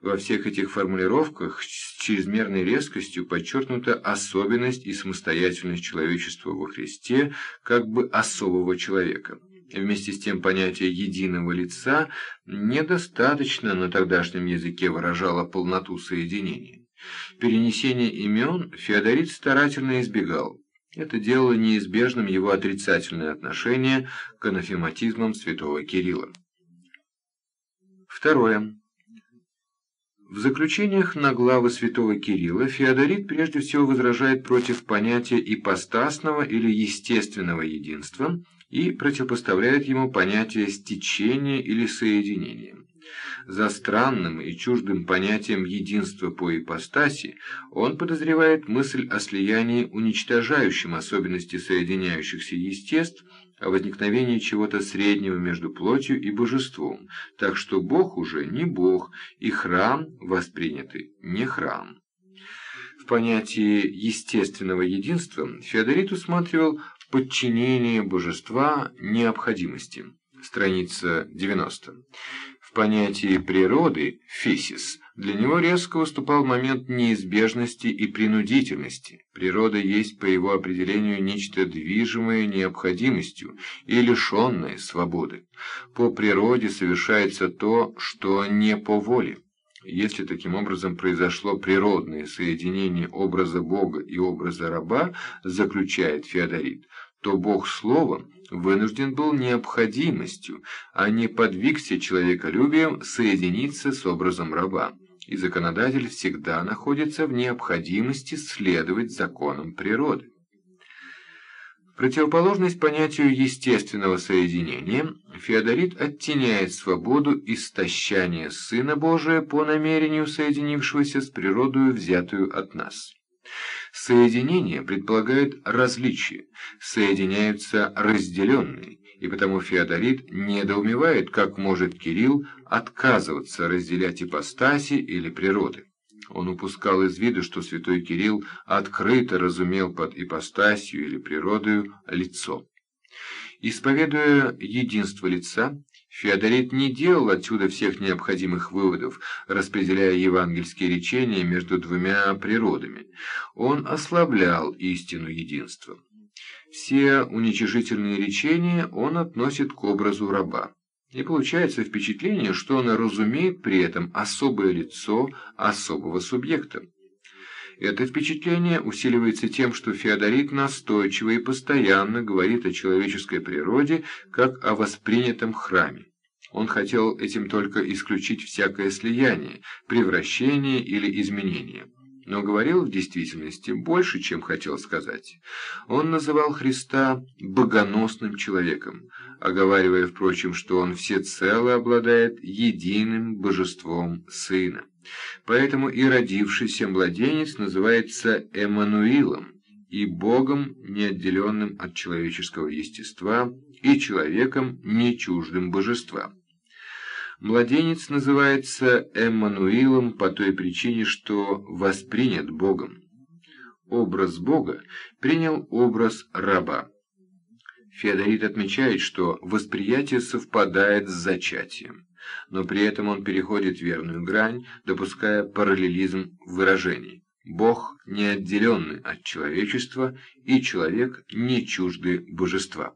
S1: Во всех этих формулировках с чрезмерной резкостью подчеркнута особенность и самостоятельность человечества во Христе, как бы особого человека. Вместе с тем понятие «единого лица» недостаточно на тогдашнем языке выражало полноту соединения. Перенесение имен Феодорит старательно избегал. Это делало неизбежным его отрицательное отношение к анафематизмам святого Кирилла. Второе. В заключениях на главы святого Кирилла Феодорит прежде всего возражает против понятия ипостасного или естественного единства и противопоставляет ему понятие стечения или соединения. За странным и чуждым понятием единства по ипостаси он подозревает мысль о слиянии, уничтожающем особенности соединяющихся естеств, о возникновении чего-то среднего между плотью и божеством, так что Бог уже не Бог, и храм воспринятый не храм. В понятии естественного единства Феодорит усматривал подчинение божества необходимости. Страница 90. В понятии природы «фисис» для него резко выступал момент неизбежности и принудительности. Природа есть по его определению нечто движимое необходимостью и лишенное свободы. По природе совершается то, что не по воле. Если таким образом произошло природное соединение образа Бога и образа раба, заключает Феодорит, то Бог Слова вынужден был необходимостью, а не подвигся человеколюбием соединиться с образом раба, и законодатель всегда находится в необходимости следовать законам природы. Противоположность понятию естественного соединения, Феодорит оттеняет свободу истощания Сына Божия по намерению соединившегося с природою, взятую от нас. Соединение предполагает различие, соединяются разделенные, и потому Феодорит недоумевает, как может Кирилл отказываться разделять ипостаси или природы. Он упускал из виду, что святой Кирилл открыто разумел под ипостасью или природою лицо. Исповедуя единство лица, Феодорит не делал отсюда всех необходимых выводов, распределяя евангельские речения между двумя природами. Он ослаблял истину единства. Все уничижительные речения он относит к образу раба. И получается впечатление, что он разумеет при этом особое лицо особого субъекта. Это впечатление усиливается тем, что Феодорит настойчиво и постоянно говорит о человеческой природе, как о воспринятом храме. Он хотел этим только исключить всякое слияние, превращение или изменение. Но говорил в действительности больше, чем хотел сказать. Он называл Христа «богоносным человеком», оговаривая, впрочем, что он всецело обладает единым божеством Сына. Поэтому и родившийся младенец называется Эммануилом, и Богом, неотделенным от человеческого естества, и человеком, не чуждым божества. Младенец называется Эммануилом по той причине, что воспринят Богом. Образ Бога принял образ раба. Феодорит отмечает, что восприятие совпадает с зачатием но при этом он переходит верную грань, допуская параллелизм выражений. Бог не отделенный от человечества, и человек не чужды божества.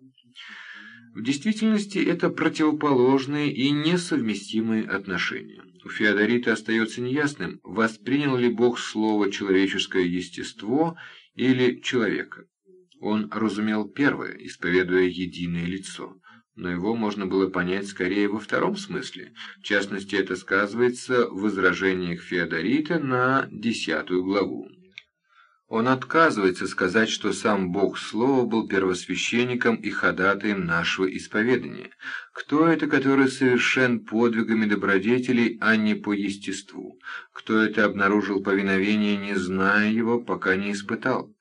S1: В действительности это противоположные и несовместимые отношения. У Феодорита остается неясным, воспринял ли Бог слово «человеческое естество» или «человека». Он разумел первое, исповедуя единое лицо но его можно было понять скорее во втором смысле. В частности, это сказывается в возражениях Феодорита на десятую главу. Он отказывается сказать, что сам Бог Слова был первосвященником и ходатаем нашего исповедания. Кто это, который совершен подвигами добродетелей, а не по естеству? Кто это обнаружил повиновение, не зная его, пока не испытал?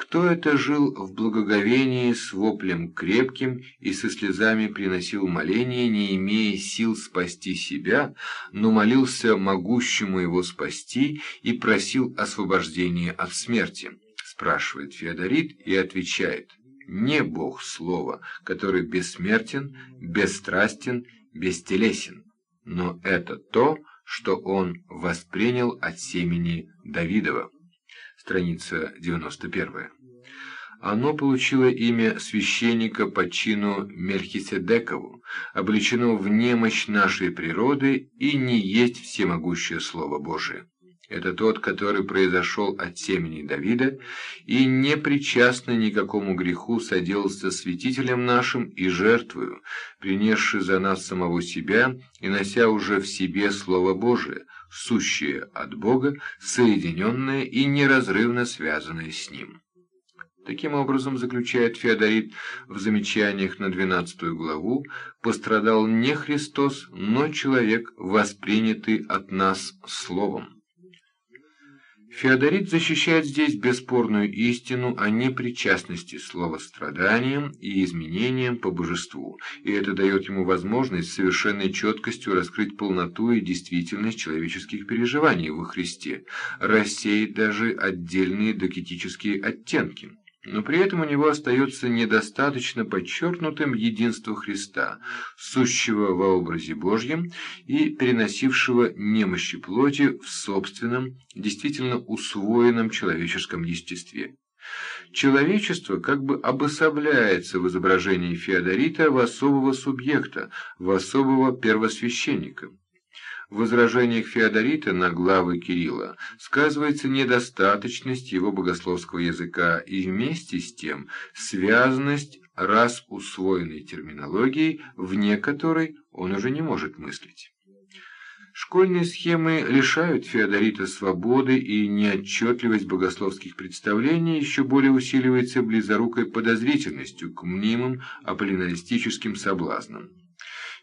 S1: Кто это жил в благоговении с воплем крепким и со слезами приносил моление, не имея сил спасти себя, но молился могущему его спасти и просил освобождения от смерти? Спрашивает Феодорит и отвечает, не Бог Слова, который бессмертен, бесстрастен, бестелесен, но это то, что он воспринял от семени Давидова страница 91. Оно получило имя священника по чину Мельхиседекову, облечено в немощь нашей природы и не есть всемогущее Слово Божие. Это тот, который произошел от семени Давида и не причастный никакому греху соделался святителем нашим и жертвою, принесший за нас самого себя и нося уже в себе Слово Божие, сущее от Бога, соединенное и неразрывно связанное с Ним. Таким образом, заключает Феодорит в замечаниях на 12 главу, пострадал не Христос, но человек, воспринятый от нас Словом. Феодорит защищает здесь бесспорную истину о непричастности слова страданиям и изменениям по божеству, и это дает ему возможность с совершенной четкостью раскрыть полноту и действительность человеческих переживаний во Христе, рассеять даже отдельные докетические оттенки но при этом у него остается недостаточно подчеркнутым единство Христа, сущего во образе Божьем и переносившего немощи плоти в собственном, действительно усвоенном человеческом естестве. Человечество как бы обособляется в изображении Феодорита в особого субъекта, в особого первосвященника. В возражениях Феодорита на главы Кирилла сказывается недостаточность его богословского языка и вместе с тем связанность раз усвоенной терминологией, вне которой он уже не может мыслить. Школьные схемы лишают Феодорита свободы, и неотчетливость богословских представлений еще более усиливается близорукой подозрительностью к мнимым аполлинаристическим соблазнам.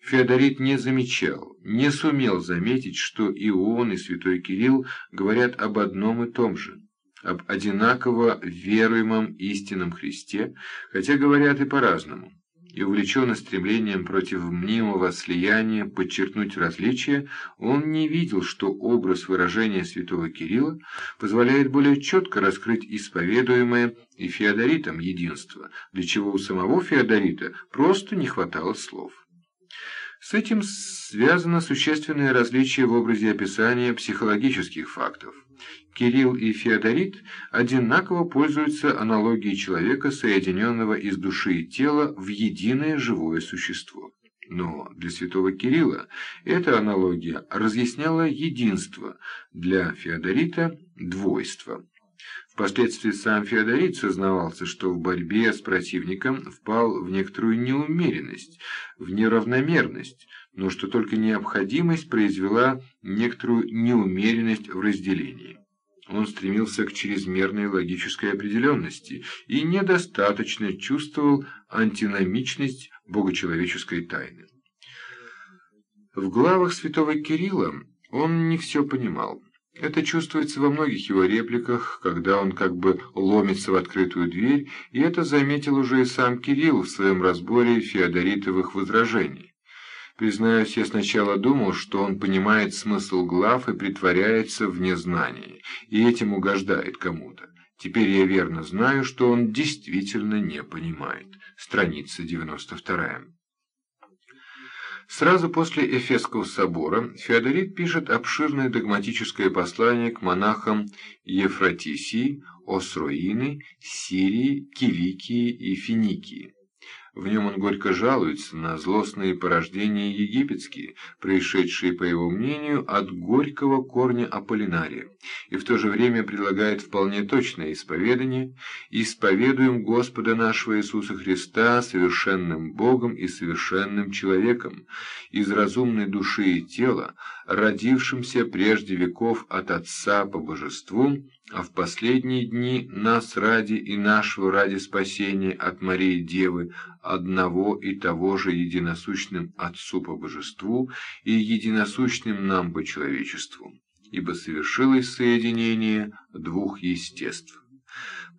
S1: Феодорит не замечал, не сумел заметить, что и он, и святой Кирилл говорят об одном и том же, об одинаково веруемом истинном Христе, хотя говорят и по-разному и увлеченный стремлением против мнимого слияния подчеркнуть различия, он не видел, что образ выражения святого Кирилла позволяет более четко раскрыть исповедуемое и Феодоритом единство, для чего у самого Феодорита просто не хватало слов. С этим связано существенное различие в образе описания психологических фактов. Кирилл и Феодорит одинаково пользуются аналогией человека, соединенного из души и тела в единое живое существо. Но для святого Кирилла эта аналогия разъясняла единство, для Феодорита – двойство. Впоследствии сам Феодорит сознавался, что в борьбе с противником впал в некоторую неумеренность, в неравномерность, но что только необходимость произвела некоторую неумеренность в разделении. Он стремился к чрезмерной логической определенности и недостаточно чувствовал антиномичность богочеловеческой тайны. В главах святого Кирилла он не все понимал. Это чувствуется во многих его репликах, когда он как бы ломится в открытую дверь, и это заметил уже и сам Кирилл в своем разборе феодоритовых возражений. Признаюсь, я сначала думал, что он понимает смысл глав и притворяется в незнании, и этим угождает кому-то. Теперь я верно знаю, что он действительно не понимает. Страница 92. Сразу после Эфесского собора Феодорит пишет обширное догматическое послание к монахам Ефратисии, Осруины, Сирии, Киликии и Финикии. В нем он горько жалуется на злостные порождения египетские, происшедшие, по его мнению, от горького корня Аполлинария, и в то же время предлагает вполне точное исповедание «Исповедуем Господа нашего Иисуса Христа совершенным Богом и совершенным человеком, из разумной души и тела, родившимся прежде веков от Отца по божеству, а в последние дни нас ради и нашего ради спасения от Марии Девы, одного и того же единосущным Отцу по божеству и единосущным нам по человечеству, ибо совершилось соединение двух естеств.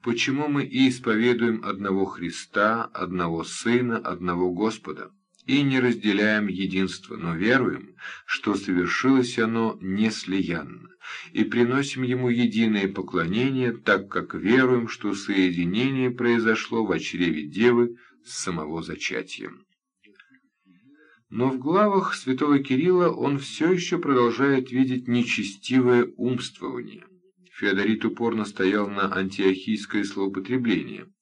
S1: Почему мы и исповедуем одного Христа, одного Сына, одного Господа? И не разделяем единство, но веруем, что совершилось оно неслиянно, и приносим ему единое поклонение, так как веруем, что соединение произошло в чреве Девы с самого зачатия. Но в главах святого Кирилла он все еще продолжает видеть нечестивое умствование. Феодорит упорно стоял на антиохийское злоупотребление –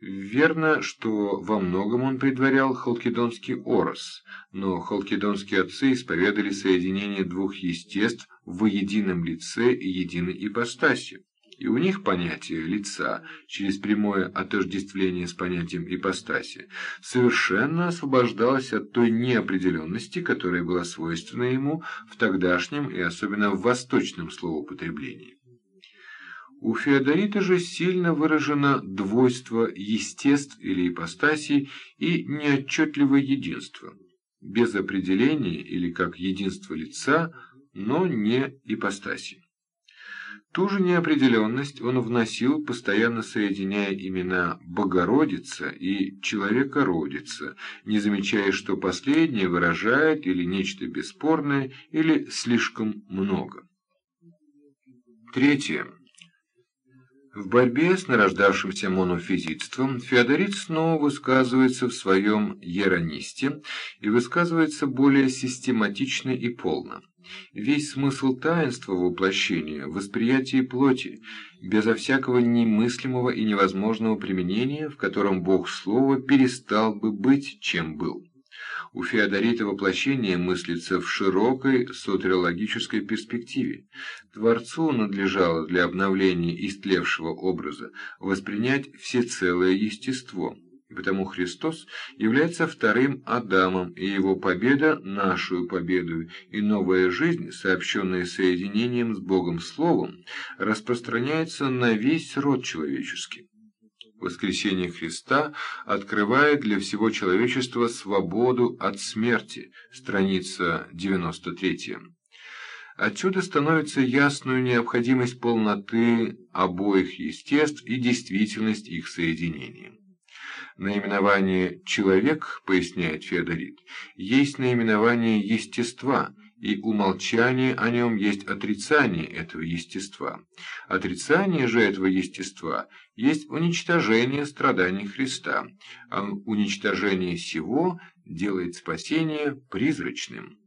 S1: Верно, что во многом он предварял халкидонский орос, но халкидонские отцы исповедали соединение двух естеств в едином лице и единой ипостаси. И у них понятие лица, через прямое отождествление с понятием ипостаси, совершенно освобождалось от той неопределенности, которая была свойственна ему в тогдашнем и особенно в восточном словоупотреблении. У Феодорита же сильно выражено двойство естеств или ипостасей и неотчетливое единство, без определения или как единство лица, но не ипостаси. Ту же неопределенность он вносил, постоянно соединяя имена «Богородица» и «Человекородица», не замечая, что последнее выражает или нечто бесспорное, или слишком много. Третье. В борьбе с нарождавшимся монофизитством Феодорит снова высказывается в своем «Еронисте» и высказывается более систематично и полно. Весь смысл таинства воплощения в восприятии плоти, безо всякого немыслимого и невозможного применения, в котором Бог Слова перестал бы быть, чем был. У Феодорита воплощение мыслится в широкой сотериологической перспективе. Творцу надлежало для обновления истлевшего образа воспринять всецелое естество – и потому Христос является вторым Адамом, и его победа – нашу победу, и новая жизнь, сообщенная соединением с Богом Словом, распространяется на весь род человеческий. Воскресение Христа открывает для всего человечества свободу от смерти, страница 93. Отсюда становится ясную необходимость полноты обоих естеств и действительность их соединения. Наименование «человек», поясняет Феодорит, есть наименование естества, и умолчание о нем есть отрицание этого естества. Отрицание же этого естества есть уничтожение страданий Христа, а уничтожение сего делает спасение призрачным.